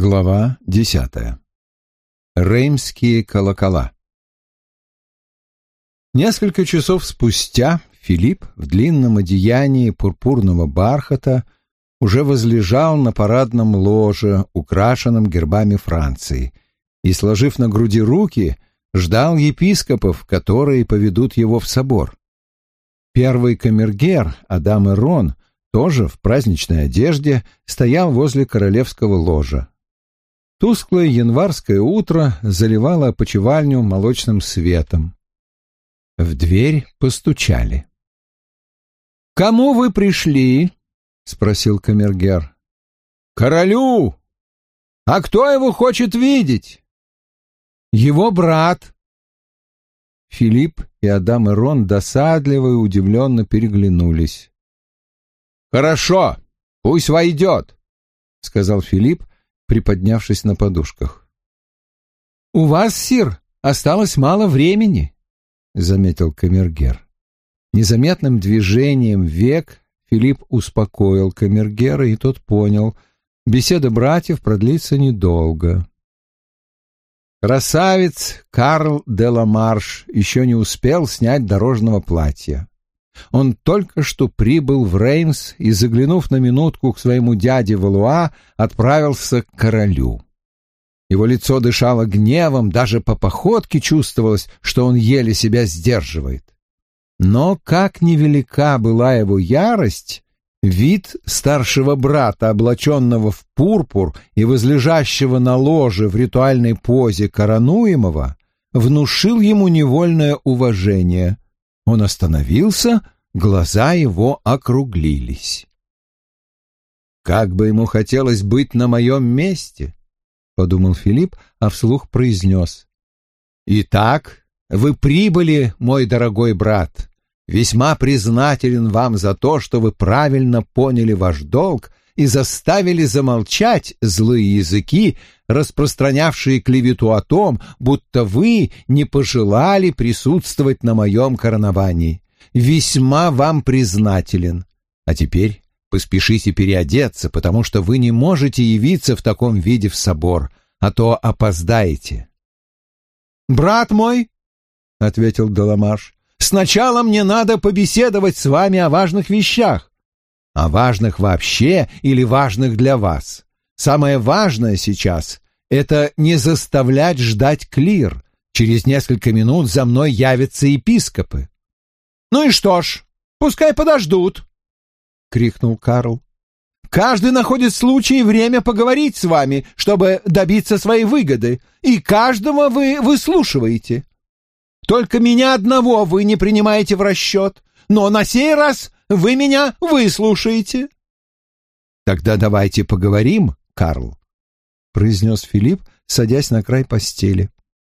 Глава десятая. Реймские колокола. Несколько часов спустя Филипп в длинном одеянии пурпурного бархата уже возлежал на парадном ложе, украшенном гербами Франции, и, сложив на груди руки, ждал епископов, которые поведут его в собор. Первый камергер, Адам Ирон, тоже в праздничной одежде, стоял возле королевского ложа. Тусклое январское утро заливало опочивальню молочным светом. В дверь постучали. «Кому вы пришли?» — спросил камергер. «Королю! А кто его хочет видеть?» «Его брат». Филипп и Адам Ирон досадливо и удивленно переглянулись. «Хорошо, пусть войдет», — сказал Филипп, приподнявшись на подушках. «У вас, сир, осталось мало времени», — заметил камергер. Незаметным движением век Филипп успокоил камергера, и тот понял, беседа братьев продлится недолго. Красавец Карл де Ламарш еще не успел снять дорожного платья. Он только что прибыл в Реймс и, заглянув на минутку к своему дяде Валуа, отправился к королю. Его лицо дышало гневом, даже по походке чувствовалось, что он еле себя сдерживает. Но как невелика была его ярость, вид старшего брата, облаченного в пурпур и возлежащего на ложе в ритуальной позе коронуемого, внушил ему невольное уважение — он остановился, глаза его округлились. «Как бы ему хотелось быть на моем месте!» — подумал Филипп, а вслух произнес. «Итак, вы прибыли, мой дорогой брат. Весьма признателен вам за то, что вы правильно поняли ваш долг и заставили замолчать злые языки, распространявшие клевету о том, будто вы не пожелали присутствовать на моем короновании. Весьма вам признателен. А теперь поспешите переодеться, потому что вы не можете явиться в таком виде в собор, а то опоздаете. «Брат мой», — ответил Даламаш, — «сначала мне надо побеседовать с вами о важных вещах о важных вообще или важных для вас. Самое важное сейчас — это не заставлять ждать клир. Через несколько минут за мной явятся епископы. — Ну и что ж, пускай подождут, — крикнул Карл. — Каждый находит случай и время поговорить с вами, чтобы добиться своей выгоды, и каждого вы выслушиваете. Только меня одного вы не принимаете в расчет, но на сей раз вы меня выслушаете. Тогда давайте поговорим, Карл, произнес Филипп, садясь на край постели.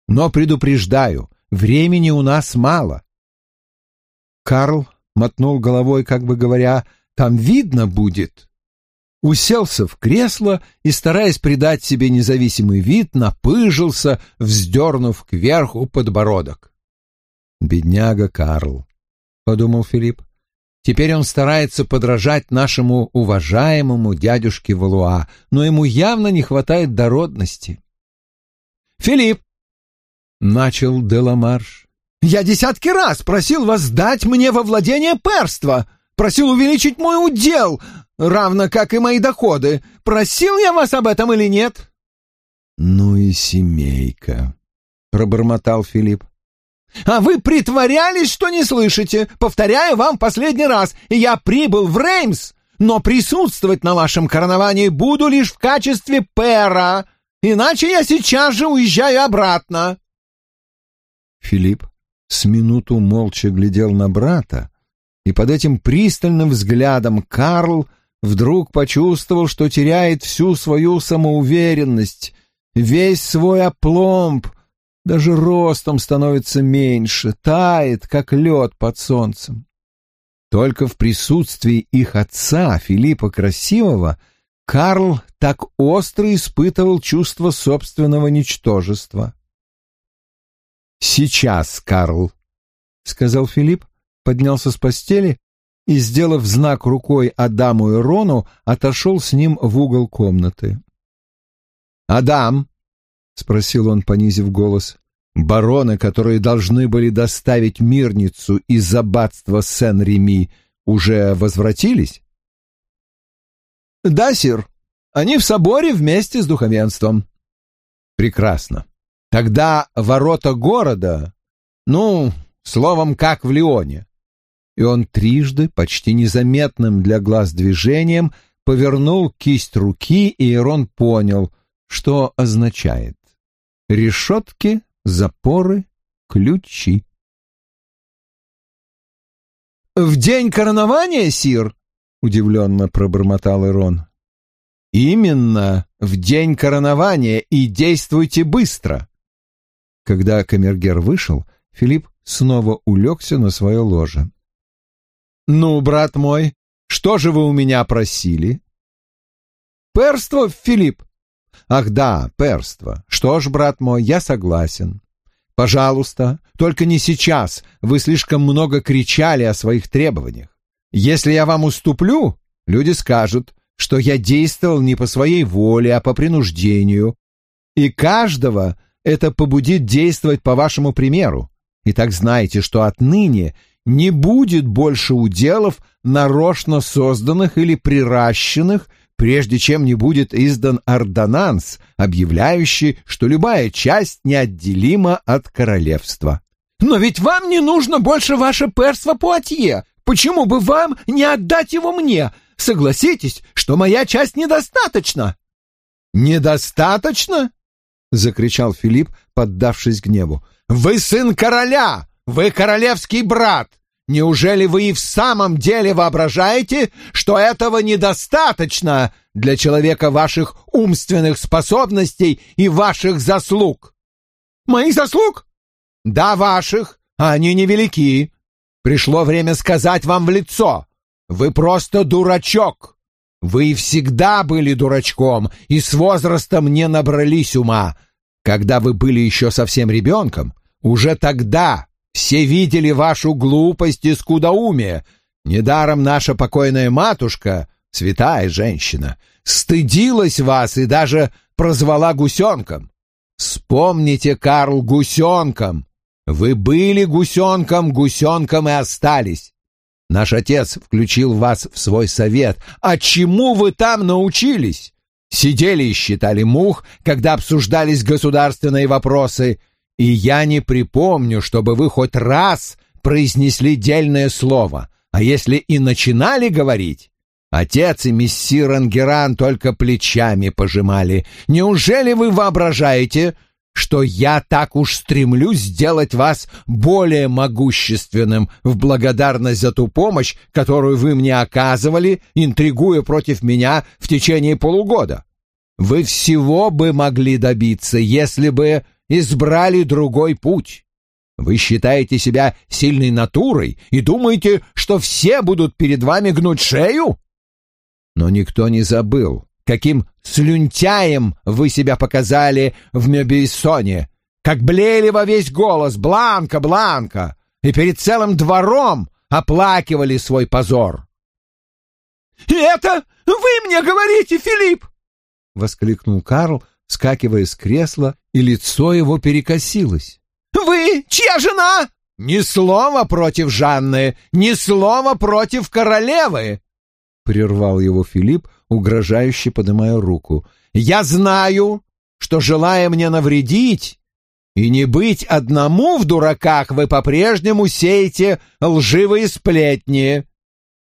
Но предупреждаю, времени у нас мало. Карл мотнул головой, как бы говоря, там видно будет. Уселся в кресло и, стараясь придать себе независимый вид, напыжился, вздернув кверху подбородок. «Бедняга Карл», — подумал Филипп. Теперь он старается подражать нашему уважаемому дядюшке Валуа, но ему явно не хватает дородности. «Филипп!» — начал Деламарш. «Я десятки раз просил вас дать мне во владение перства, просил увеличить мой удел, равно как и мои доходы. Просил я вас об этом или нет?» «Ну и семейка», — пробормотал Филипп. А вы притворялись, что не слышите. Повторяю вам последний раз, я прибыл в Реймс, но присутствовать на вашем короновании буду лишь в качестве пера, иначе я сейчас же уезжаю обратно. Филипп с минуту молча глядел на брата, и под этим пристальным взглядом Карл вдруг почувствовал, что теряет всю свою самоуверенность, весь свой опломб, даже ростом становится меньше, тает, как лед под солнцем. Только в присутствии их отца, Филиппа Красивого, Карл так остро испытывал чувство собственного ничтожества. «Сейчас, Карл», — сказал Филипп, поднялся с постели и, сделав знак рукой Адаму и Рону, отошел с ним в угол комнаты. «Адам», — спросил он, понизив голос, — «бароны, которые должны были доставить мирницу из аббатства Сен-Реми, уже возвратились?» «Да, сир. Они в соборе вместе с духовенством». «Прекрасно. Тогда ворота города, ну, словом, как в Лионе». И он трижды, почти незаметным для глаз движением, повернул кисть руки, и Ирон понял, что означает. Решетки, запоры, ключи. «В день коронования, сир?» — удивленно пробормотал Ирон. «Именно в день коронования и действуйте быстро!» Когда камергер вышел, Филипп снова улегся на свое ложе. «Ну, брат мой, что же вы у меня просили?» «Перство, Филипп!» «Ах да, перство. Что ж, брат мой, я согласен. Пожалуйста, только не сейчас. Вы слишком много кричали о своих требованиях. Если я вам уступлю, люди скажут, что я действовал не по своей воле, а по принуждению. И каждого это побудит действовать по вашему примеру. И так знаете, что отныне не будет больше уделов, нарочно созданных или приращенных, прежде чем не будет издан ордонанс, объявляющий, что любая часть неотделима от королевства. «Но ведь вам не нужно больше ваше перство Пуатье. Почему бы вам не отдать его мне? Согласитесь, что моя часть недостаточна». «Недостаточно?» — закричал Филипп, поддавшись гневу. «Вы сын короля! Вы королевский брат! Неужели вы и в самом деле воображаете, что этого недостаточно для человека ваших умственных способностей и ваших заслуг? Моих заслуг? Да, ваших, а они невелики. Пришло время сказать вам в лицо. Вы просто дурачок. Вы всегда были дурачком и с возрастом не набрались ума. Когда вы были еще совсем ребенком, уже тогда все видели вашу глупость и скудоумие. Недаром наша покойная матушка, святая женщина, стыдилась вас и даже прозвала гусенком. Вспомните, Карл, гусенком. Вы были гусенком, гусенком и остались. Наш отец включил вас в свой совет. А чему вы там научились? Сидели и считали мух, когда обсуждались государственные вопросы, и я не припомню, чтобы вы хоть раз произнесли дельное слово, а если и начинали говорить, отец и мессир Ангеран только плечами пожимали. Неужели вы воображаете, что я так уж стремлюсь сделать вас более могущественным в благодарность за ту помощь, которую вы мне оказывали, интригуя против меня в течение полугода? Вы всего бы могли добиться, если бы избрали другой путь. Вы считаете себя сильной натурой и думаете, что все будут перед вами гнуть шею? Но никто не забыл, каким слюнтяем вы себя показали в Мебейсоне, как блеяли во весь голос «Бланка, Бланка!» и перед целым двором оплакивали свой позор. «И это вы мне говорите, Филипп!» — воскликнул Карл, скакивая с кресла, и лицо его перекосилось. «Вы чья жена?» «Ни слова против Жанны, ни слова против королевы!» Прервал его Филипп, угрожающе поднимая руку. «Я знаю, что, желая мне навредить и не быть одному в дураках, вы по-прежнему сеете лживые сплетни.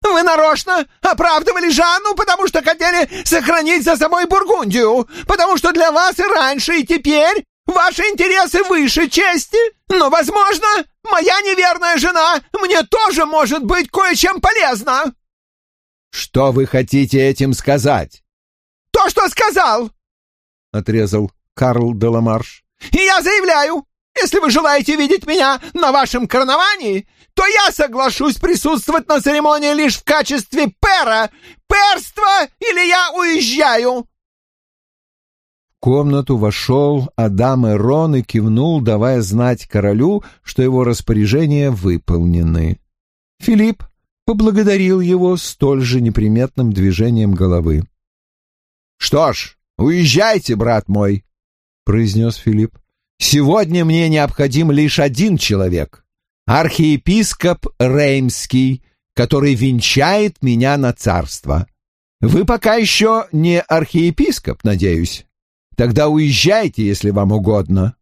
Вы нарочно оправдывали Жанну, потому что хотели сохранить за собой Бургундию, потому что для вас и раньше, и теперь ваши интересы выше чести. Но, возможно, моя неверная жена мне тоже может быть кое-чем полезна. Что вы хотите этим сказать? То, что сказал, отрезал Карл Деламарш. И я заявляю, если вы желаете видеть меня на вашем карнавании, то я соглашусь присутствовать на церемонии лишь в качестве пера. Перство или я уезжаю!» В комнату вошел Адам Эрон и кивнул, давая знать королю, что его распоряжения выполнены. Филипп поблагодарил его столь же неприметным движением головы. «Что ж, «Уезжайте, брат мой», — произнес Филипп. «Сегодня мне необходим лишь один человек — архиепископ Реймский, который венчает меня на царство. Вы пока еще не архиепископ, надеюсь. Тогда уезжайте, если вам угодно».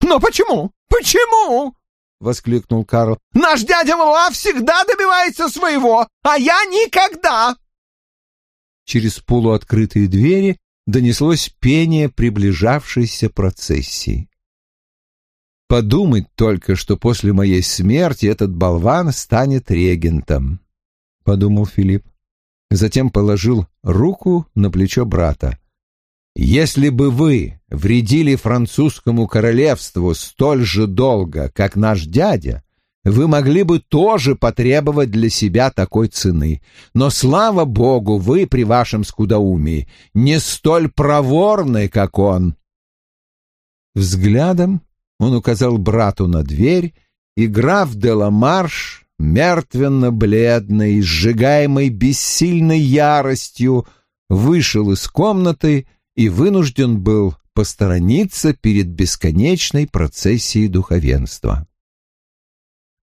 «Но почему? Почему?» — воскликнул Карл. «Наш дядя Валуа всегда добивается своего, а я никогда!» Через полуоткрытые двери донеслось пение приближавшейся процессии. «Подумать только, что после моей смерти этот болван станет регентом», — подумал Филипп. Затем положил руку на плечо брата. Если бы вы вредили французскому королевству столь же долго, как наш дядя, вы могли бы тоже потребовать для себя такой цены. Но, слава богу, вы при вашем скудоумии не столь проворны, как он. Взглядом он указал брату на дверь, и граф де Ламарш, мертвенно-бледный, сжигаемый бессильной яростью, вышел из комнаты и вынужден был посторониться перед бесконечной процессией духовенства.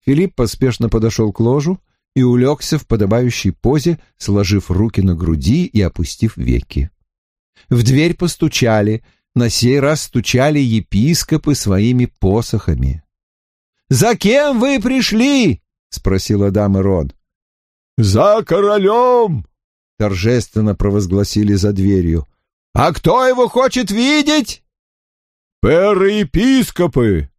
Филипп поспешно подошел к ложу и улегся в подобающей позе, сложив руки на груди и опустив веки. В дверь постучали, на сей раз стучали епископы своими посохами. «За кем вы пришли?» — спросил Адам Ирон. «За королем!» — торжественно провозгласили за дверью. «А кто его хочет видеть?» «Пэр-епископы!»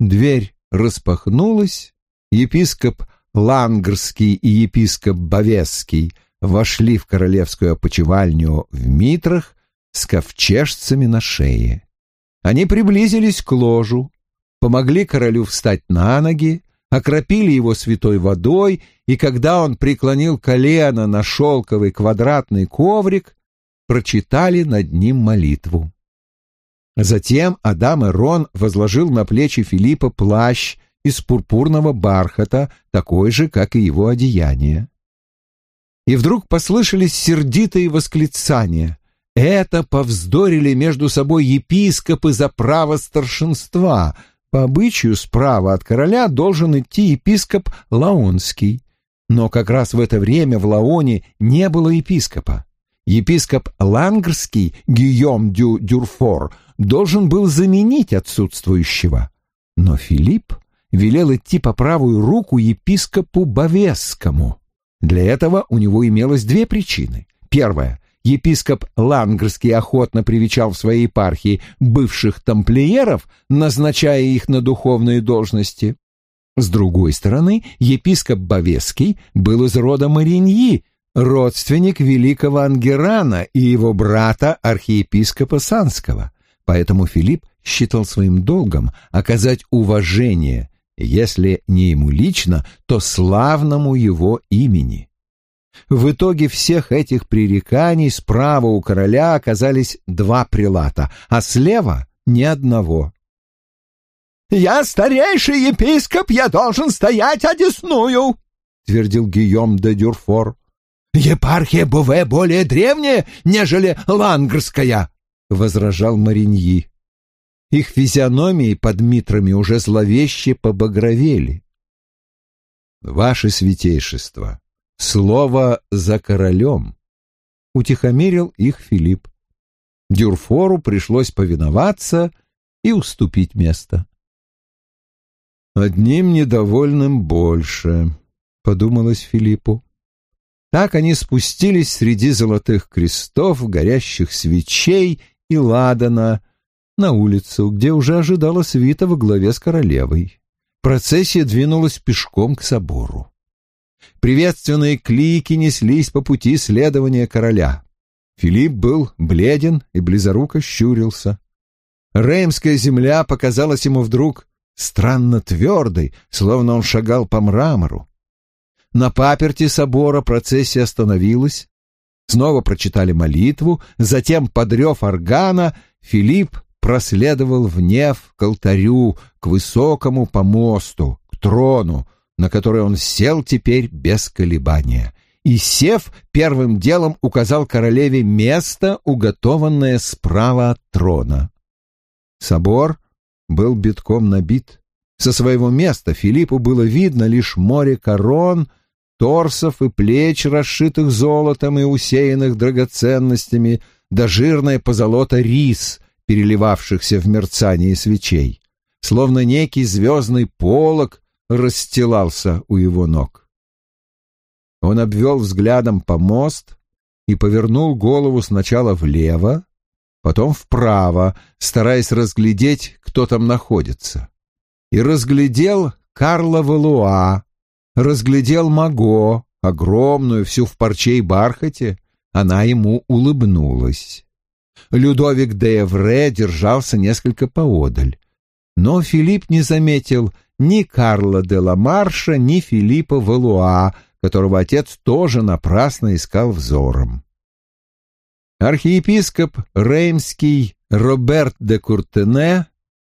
Дверь распахнулась, епископ Лангрский и епископ Бавесский вошли в королевскую опочивальню в митрах с ковчежцами на шее. Они приблизились к ложу, помогли королю встать на ноги, окропили его святой водой, и когда он преклонил колено на шелковый квадратный коврик, прочитали над ним молитву. Затем Адам Рон возложил на плечи Филиппа плащ из пурпурного бархата, такой же, как и его одеяние. И вдруг послышались сердитые восклицания. Это повздорили между собой епископы за право старшинства. По обычаю справа от короля должен идти епископ Лаонский. Но как раз в это время в Лаоне не было епископа епископ Лангрский Гийом дю Дюрфор должен был заменить отсутствующего. Но Филипп велел идти по правую руку епископу Бавесскому. Для этого у него имелось две причины. Первая. Епископ Лангрский охотно привечал в своей епархии бывших тамплиеров, назначая их на духовные должности. С другой стороны, епископ Бавеский был из рода Мариньи, родственник великого Ангерана и его брата архиепископа Санского, поэтому Филипп считал своим долгом оказать уважение, если не ему лично, то славному его имени. В итоге всех этих пререканий справа у короля оказались два прилата, а слева — ни одного. «Я старейший епископ, я должен стоять одесную!» — твердил Гийом де Дюрфор. «Епархия Буве более древняя, нежели Лангрская», — возражал Мариньи. Их физиономии под митрами уже зловеще побагровели. «Ваше святейшество, слово за королем», — утихомирил их Филипп. Дюрфору пришлось повиноваться и уступить место. «Одним недовольным больше», — подумалось Филиппу. Так они спустились среди золотых крестов, горящих свечей и ладана на улицу, где уже ожидала свита во главе с королевой. Процессия двинулась пешком к собору. Приветственные клики неслись по пути следования короля. Филипп был бледен и близоруко щурился. Реймская земля показалась ему вдруг странно твердой, словно он шагал по мрамору. На паперти собора процессия остановилась. Снова прочитали молитву, затем, подрев органа, Филипп проследовал в неф к алтарю, к высокому помосту, к трону, на который он сел теперь без колебания. и, сев, первым делом указал королеве место, уготованное справа от трона. Собор был битком набит. Со своего места Филиппу было видно лишь море корон, торсов и плеч, расшитых золотом и усеянных драгоценностями, да жирная позолота рис, переливавшихся в мерцании свечей. Словно некий звездный полог расстилался у его ног. Он обвел взглядом помост и повернул голову сначала влево, потом вправо, стараясь разглядеть, кто там находится. И разглядел Карла Валуа, разглядел Маго, огромную, всю в парче бархате, она ему улыбнулась. Людовик де Эвре держался несколько поодаль. Но Филипп не заметил ни Карла де ла Марша, ни Филиппа Валуа, которого отец тоже напрасно искал взором. Архиепископ Реймский Роберт де Куртене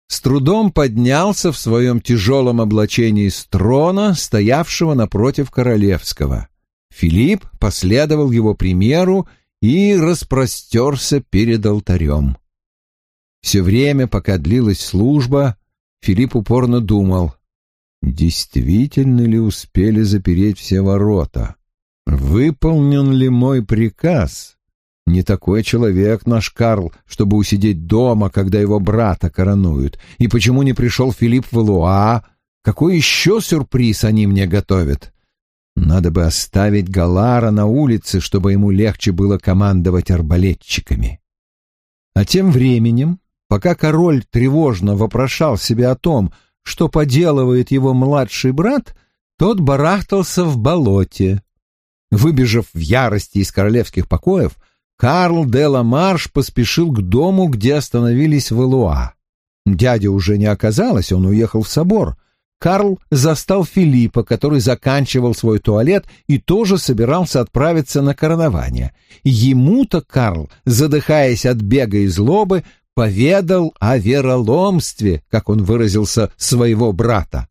с трудом поднялся в своем тяжелом облачении с трона, стоявшего напротив королевского. Филипп последовал его примеру и распростерся перед алтарем. Все время, пока длилась служба, Филипп упорно думал, действительно ли успели запереть все ворота? Выполнен ли мой приказ? Не такой человек наш Карл, чтобы усидеть дома, когда его брата коронуют. И почему не пришел Филипп Валуа? Какой еще сюрприз они мне готовят? Надо бы оставить Галара на улице, чтобы ему легче было командовать арбалетчиками. А тем временем, пока король тревожно вопрошал себя о том, что поделывает его младший брат, тот барахтался в болоте. Выбежав в ярости из королевских покоев, Карл де ла Марш поспешил к дому, где остановились Валуа. Дядя уже не оказалось, он уехал в собор — Карл застал Филиппа, который заканчивал свой туалет и тоже собирался отправиться на коронование. Ему-то Карл, задыхаясь от бега и злобы, поведал о вероломстве, как он выразился, своего брата.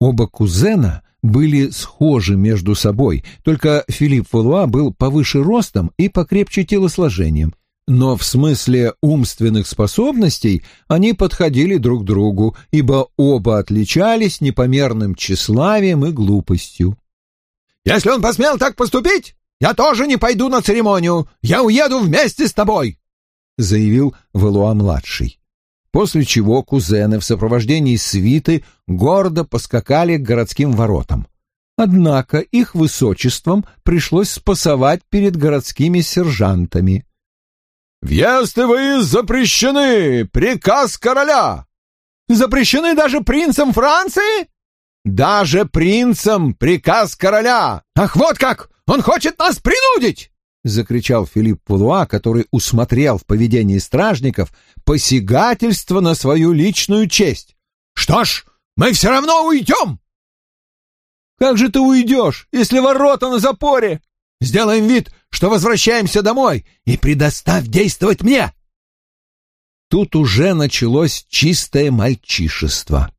Оба кузена были схожи между собой, только Филипп Валуа был повыше ростом и покрепче телосложением — но в смысле умственных способностей они подходили друг другу, ибо оба отличались непомерным тщеславием и глупостью. «Если он посмел так поступить, я тоже не пойду на церемонию, я уеду вместе с тобой», — заявил Валуа-младший. После чего кузены в сопровождении свиты гордо поскакали к городским воротам. Однако их высочеством пришлось спасовать перед городскими сержантами — «Въезд и выезд запрещены! Приказ короля!» «Запрещены даже принцам Франции?» «Даже принцам приказ короля! Ах, вот как! Он хочет нас принудить!» — закричал Филипп Пулуа, который усмотрел в поведении стражников посягательство на свою личную честь. «Что ж, мы все равно уйдем!» «Как же ты уйдешь, если ворота на запоре?» Сделаем вид, что возвращаемся домой, и предоставь действовать мне!» Тут уже началось чистое мальчишество.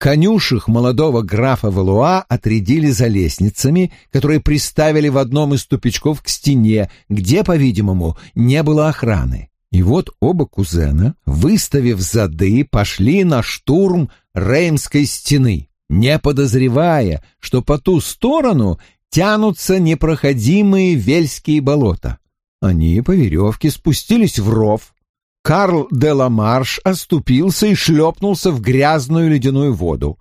Конюшек молодого графа Валуа отрядили за лестницами, которые приставили в одном из тупичков к стене, где, по-видимому, не было охраны. И вот оба кузена, выставив зады, пошли на штурм Реймской стены, не подозревая, что по ту сторону тянутся непроходимые вельские болота. Они по веревке спустились в ров. Карл де Ламарш оступился и шлепнулся в грязную ледяную воду.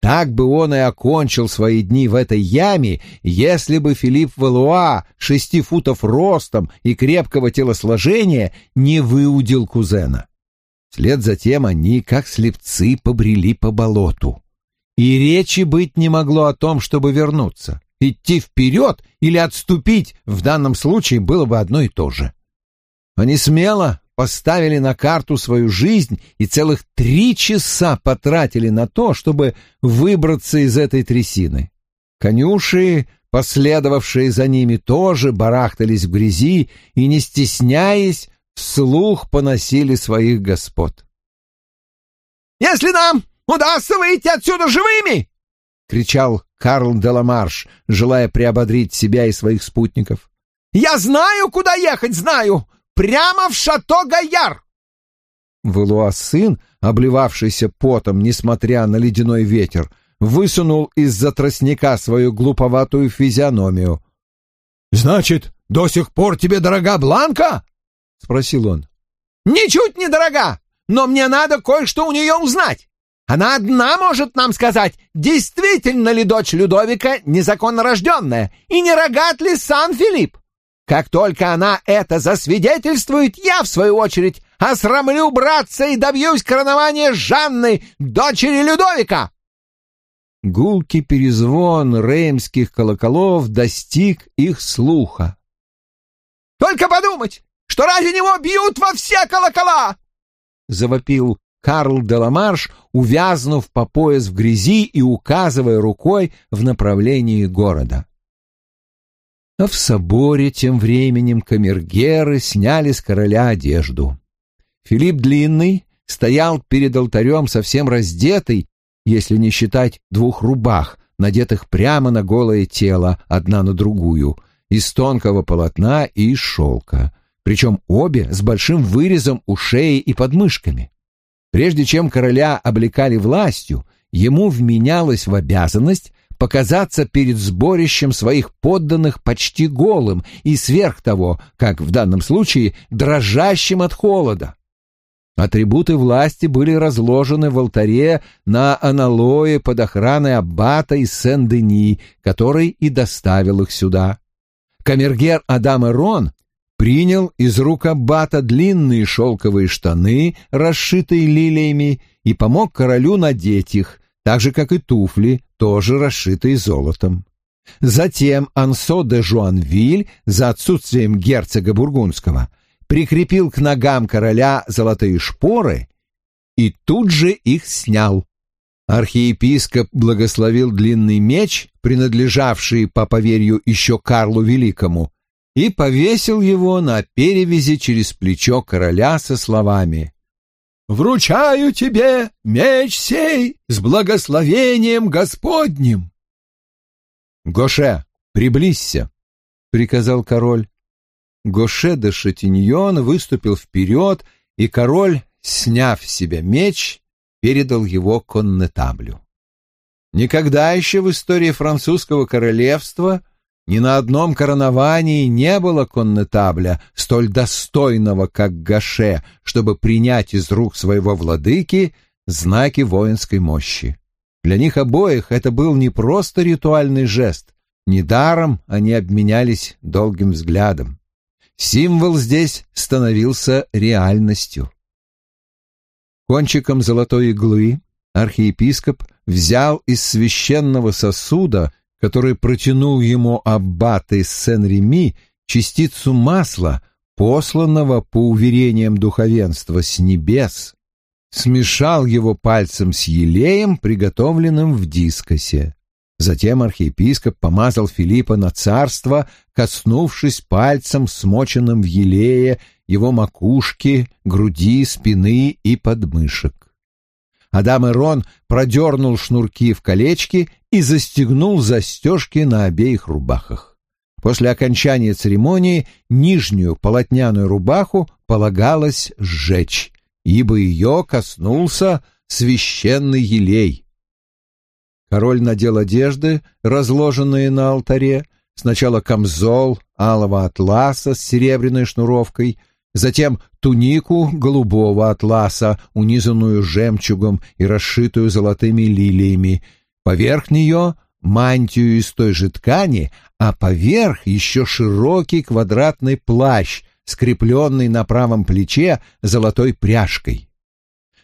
Так бы он и окончил свои дни в этой яме, если бы Филипп Валуа, шести футов ростом и крепкого телосложения, не выудил кузена. Вслед за тем они, как слепцы, побрели по болоту. И речи быть не могло о том, чтобы вернуться. Идти вперед или отступить в данном случае было бы одно и то же. Они смело поставили на карту свою жизнь и целых три часа потратили на то, чтобы выбраться из этой трясины. Конюши, последовавшие за ними, тоже барахтались в грязи и, не стесняясь, вслух поносили своих господ. «Если нам удастся выйти отсюда живыми, кричал Карл Деламарш, желая приободрить себя и своих спутников. «Я знаю, куда ехать, знаю! Прямо в Шато-Гаяр!» Валуа сын, обливавшийся потом, несмотря на ледяной ветер, высунул из-за тростника свою глуповатую физиономию. «Значит, до сих пор тебе дорога Бланка?» — спросил он. «Ничуть не дорога, но мне надо кое-что у нее узнать. Она одна может нам сказать, действительно ли дочь Людовика незаконно рожденная, и не рогат ли сам Филипп. Как только она это засвидетельствует, я, в свою очередь, осрамлю братца и добьюсь коронования Жанны, дочери Людовика. Гулкий перезвон реймских колоколов достиг их слуха. «Только подумать, что ради него бьют во все колокола!» — завопил Карл Деламарш, увязнув по пояс в грязи и указывая рукой в направлении города. А в соборе тем временем камергеры сняли с короля одежду. Филипп Длинный стоял перед алтарем совсем раздетый если не считать двух рубах, надетых прямо на голое тело, одна на другую, из тонкого полотна и из шелка, причем обе с большим вырезом у шеи и подмышками. Прежде чем короля облекали властью, ему вменялось в обязанность показаться перед сборищем своих подданных почти голым и сверх того, как в данном случае, дрожащим от холода. Атрибуты власти были разложены в алтаре на аналое под охраной аббата из Сен-Дени, который и доставил их сюда. Камергер Адам Эрон принял из рук аббата длинные шелковые штаны, расшитые лилиями, и помог королю надеть их, так же, как и туфли, тоже расшитые золотом. Затем Ансо де Жуанвиль, за отсутствием герцога Бургундского, прикрепил к ногам короля золотые шпоры и тут же их снял. Архиепископ благословил длинный меч, принадлежавший, по поверью, еще Карлу Великому, и повесил его на перевязи через плечо короля со словами «Вручаю тебе меч сей с благословением Господним!» «Гоше, приблизься!» — приказал король. Гоше де Шатиньон выступил вперед, и король, сняв с себя меч, передал его коннетаблю. Никогда еще в истории французского королевства ни на одном короновании не было коннетабля, столь достойного, как Гаше, чтобы принять из рук своего владыки знаки воинской мощи. Для них обоих это был не просто ритуальный жест, недаром они обменялись долгим взглядом. Символ здесь становился реальностью. Кончиком золотой иглы архиепископ взял из священного сосуда, который протянул ему аббат из Сен-Реми, частицу масла, посланного по уверениям духовенства с небес, смешал его пальцем с елеем, приготовленным в дискосе. Затем архиепископ помазал Филиппа на царство, коснувшись пальцем, смоченным в елее, его макушки, груди, спины и подмышек. Адам Ирон продернул шнурки в колечки и застегнул застежки на обеих рубахах. После окончания церемонии нижнюю полотняную рубаху полагалось сжечь, ибо ее коснулся священный елей. Король надел одежды, разложенные на алтаре, сначала камзол алого атласа с серебряной шнуровкой, затем тунику голубого атласа, унизанную жемчугом и расшитую золотыми лилиями, поверх нее мантию из той же ткани, а поверх еще широкий квадратный плащ, скрепленный на правом плече золотой пряжкой.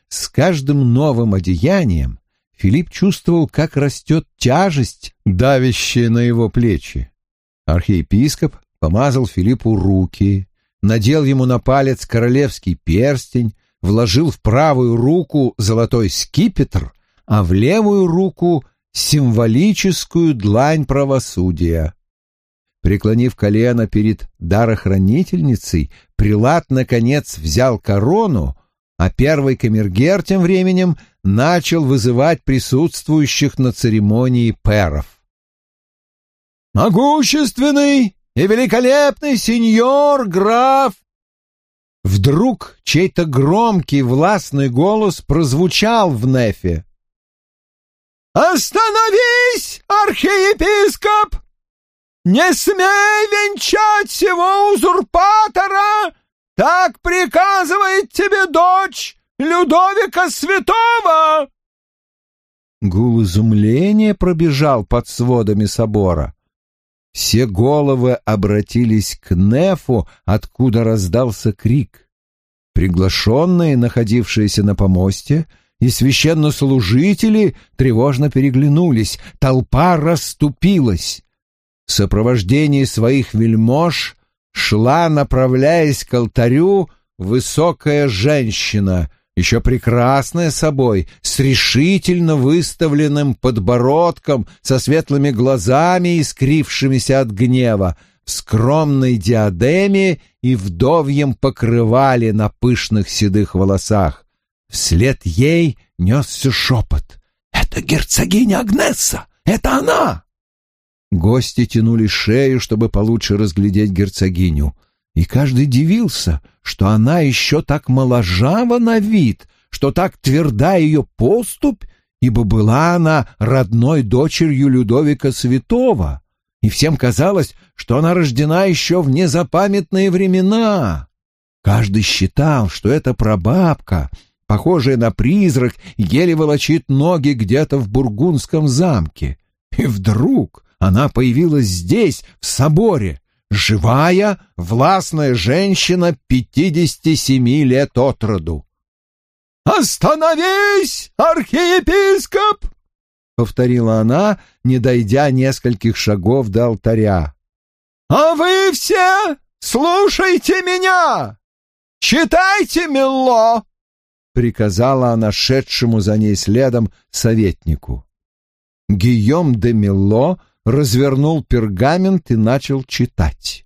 С каждым новым одеянием Филипп чувствовал, как растет тяжесть, давящая на его плечи. Архиепископ помазал Филиппу руки, надел ему на палец королевский перстень, вложил в правую руку золотой скипетр, а в левую руку символическую длань правосудия. Преклонив колено перед дарохранительницей, прилад, наконец, взял корону, а первый камергер тем временем начал вызывать присутствующих на церемонии перов. «Могущественный и великолепный сеньор граф!» Вдруг чей-то громкий властный голос прозвучал в Нефе. «Остановись, архиепископ! Не смей венчать сего узурпатора! Так приказывает тебе дочь Людовика Святого!» Гул изумления пробежал под сводами собора. Все головы обратились к Нефу, откуда раздался крик. Приглашенные, находившиеся на помосте, и священнослужители тревожно переглянулись, толпа расступилась. В сопровождении своих вельмож шла, направляясь к алтарю, высокая женщина, еще прекрасная собой, с решительно выставленным подбородком, со светлыми глазами, искрившимися от гнева, в скромной диадеме и вдовьем покрывале на пышных седых волосах. Вслед ей несся шепот. «Это герцогиня Агнесса! Это она!» Гости тянули шею, чтобы получше разглядеть герцогиню и каждый дивился, что она еще так моложава на вид, что так тверда ее поступь, ибо была она родной дочерью Людовика Святого, и всем казалось, что она рождена еще в незапамятные времена. Каждый считал, что эта прабабка, похожая на призрак, еле волочит ноги где-то в бургундском замке. И вдруг она появилась здесь, в соборе, живая, властная женщина пятидесяти семи лет от роду. «Остановись, архиепископ!» — повторила она, не дойдя нескольких шагов до алтаря. «А вы все слушайте меня! Читайте, Мелло!» — приказала она шедшему за ней следом советнику. Гийом де Мелло развернул пергамент и начал читать.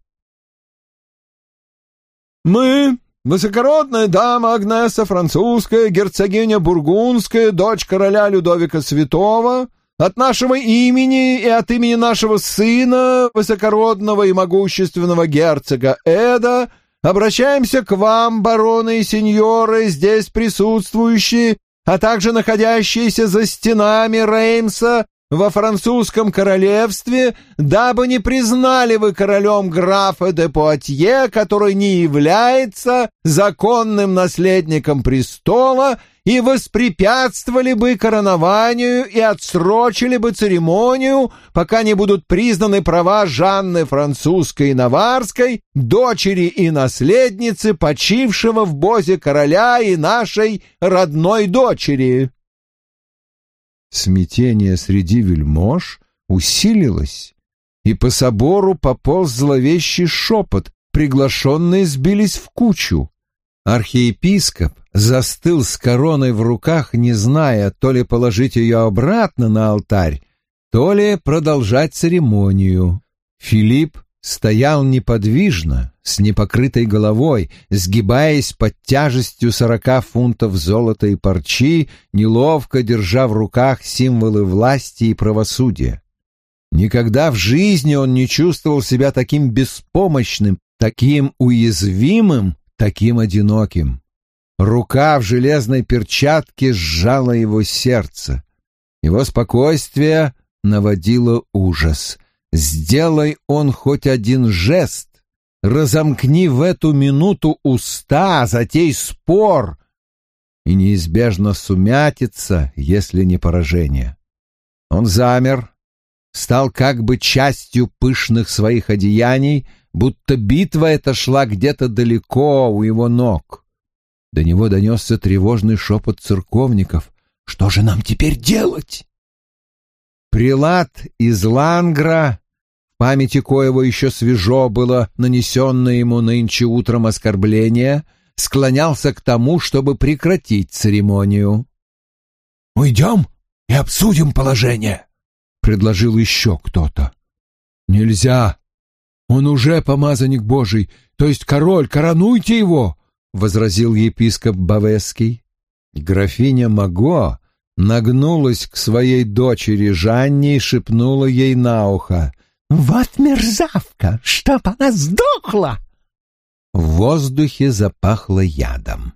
«Мы, высокородная дама Агнеса, французская, герцогиня Бургундская, дочь короля Людовика Святого, от нашего имени и от имени нашего сына, высокородного и могущественного герцога Эда, обращаемся к вам, бароны и сеньоры, здесь присутствующие, а также находящиеся за стенами Реймса во французском королевстве, дабы не признали вы королем графа де Пуатье, который не является законным наследником престола, и воспрепятствовали бы коронованию и отсрочили бы церемонию, пока не будут признаны права Жанны Французской и Наварской, дочери и наследницы почившего в бозе короля и нашей родной дочери. Смятение среди вельмож усилилось, и по собору пополз зловещий шепот, приглашенные сбились в кучу. Архиепископ застыл с короной в руках, не зная, то ли положить ее обратно на алтарь, то ли продолжать церемонию. Филипп стоял неподвижно, с непокрытой головой, сгибаясь под тяжестью сорока фунтов золота и парчи, неловко держа в руках символы власти и правосудия. Никогда в жизни он не чувствовал себя таким беспомощным, таким уязвимым, таким одиноким. Рука в железной перчатке сжала его сердце. Его спокойствие наводило ужас — Сделай он хоть один жест, разомкни в эту минуту уста, затей спор, и неизбежно сумятится, если не поражение. Он замер, стал как бы частью пышных своих одеяний, будто битва эта шла где-то далеко у его ног. До него донесся тревожный шепот церковников. «Что же нам теперь делать?» Прилад из Лангра, в памяти коего еще свежо было нанесенное ему нынче утром оскорбление, склонялся к тому, чтобы прекратить церемонию. «Уйдем и обсудим положение», — предложил еще кто-то. «Нельзя. Он уже помазанник Божий, то есть король, коронуйте его. — возразил епископ Бавеский. Графиня Маго нагнулась к своей дочери Жанне и шепнула ей на ухо. «Вот мерзавка! Чтоб она сдохла!» В воздухе запахло ядом.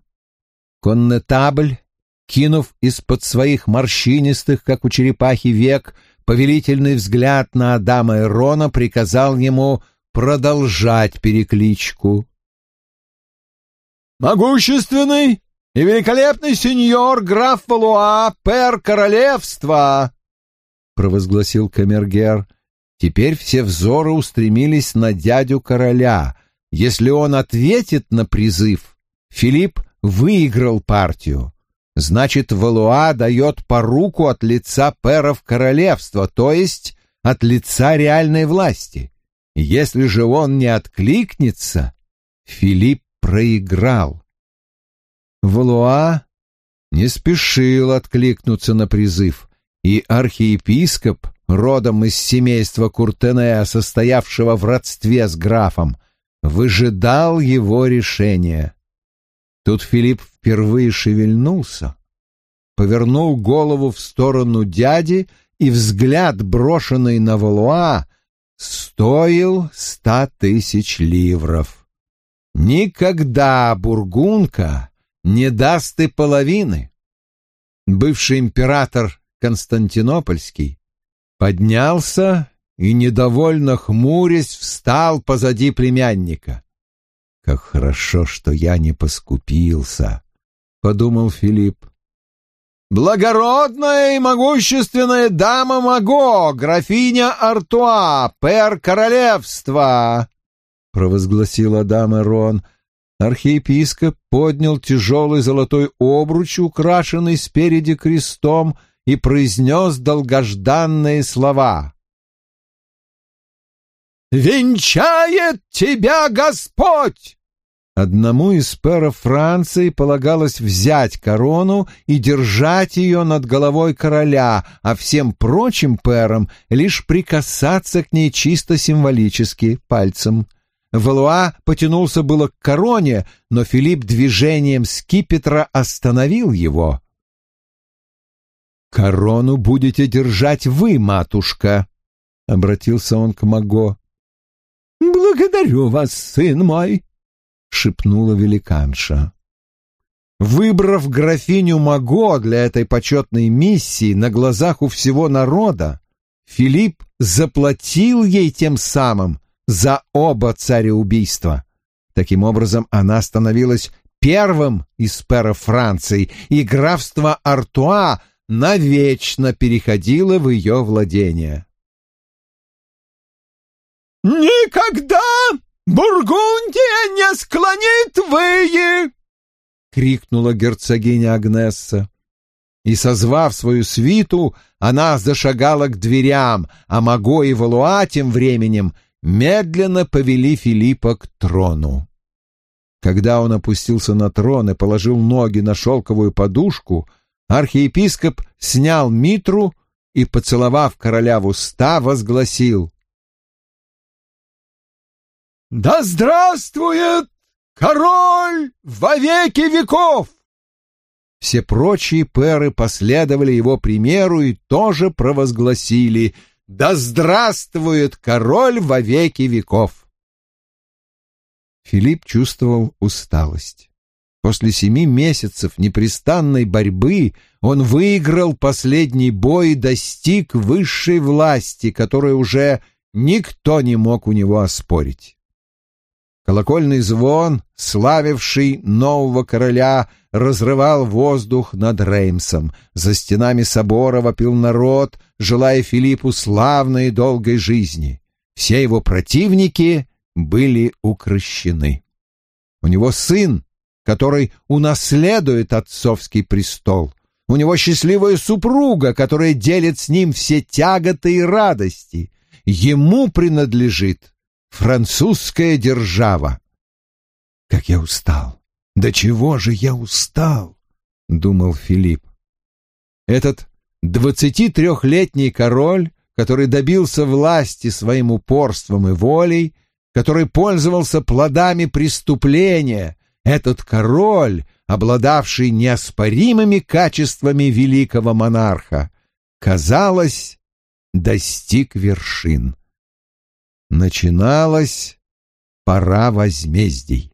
Коннетабль, кинув из-под своих морщинистых, как у черепахи, век, повелительный взгляд на Адама Эрона, приказал ему продолжать перекличку. «Могущественный и великолепный сеньор граф Валуа, пер королевства!» — провозгласил Камергер. Теперь все взоры устремились на дядю короля. Если он ответит на призыв, Филипп выиграл партию. Значит, Валуа дает поруку от лица перов королевства, то есть от лица реальной власти. Если же он не откликнется, Филипп проиграл. Валуа не спешил откликнуться на призыв, и архиепископ, родом из семейства Куртенея, состоявшего в родстве с графом, выжидал его решения. Тут Филипп впервые шевельнулся, повернул голову в сторону дяди, и взгляд, брошенный на Валуа, стоил ста тысяч ливров. Никогда бургунка не даст и половины. Бывший император Константинопольский поднялся и, недовольно хмурясь, встал позади племянника. «Как хорошо, что я не поскупился», — подумал Филипп. «Благородная и могущественная дама Маго, графиня Артуа, пер королевства!» — провозгласила дама Рон. Архиепископ поднял тяжелый золотой обруч, украшенный спереди крестом, и произнес долгожданные слова. «Венчает тебя Господь!» Одному из пэров Франции полагалось взять корону и держать ее над головой короля, а всем прочим пэрам лишь прикасаться к ней чисто символически пальцем. Валуа потянулся было к короне, но Филипп движением скипетра остановил его. «Корону будете держать вы, матушка», — обратился он к Маго. «Благодарю вас, сын мой», — шепнула великанша. Выбрав графиню Маго для этой почетной миссии на глазах у всего народа, Филипп заплатил ей тем самым за оба цареубийства. Таким образом, она становилась первым из перов Франции, и графство Артуа навечно переходило в ее владение. «Никогда Бургундия не склонит выи!» — крикнула герцогиня Агнесса. И, созвав свою свиту, она зашагала к дверям, а Маго и Валуа тем временем медленно повели Филиппа к трону. Когда он опустился на трон и положил ноги на шелковую подушку, архиепископ снял митру и, поцеловав короля в уста, возгласил да здравствует король во веки веков! Все прочие пэры последовали его примеру и тоже провозгласили «Да здравствует король во веки веков!» Филипп чувствовал усталость. После семи месяцев непрестанной борьбы он выиграл последний бой и достиг высшей власти, которую уже никто не мог у него оспорить. Колокольный звон, славивший нового короля, разрывал воздух над Реймсом. За стенами собора вопил народ, желая Филиппу славной и долгой жизни. Все его противники были укращены. У него сын, который унаследует отцовский престол. У него счастливая супруга, которая делит с ним все тяготы и радости. Ему принадлежит французская держава. Как я устал! До чего же я устал? Думал Филипп. Этот двадцати трехлетний король, который добился власти своим упорством и волей, который пользовался плодами преступления, Этот король, обладавший неоспоримыми качествами великого монарха, казалось, достиг вершин. Начиналась пора возмездий.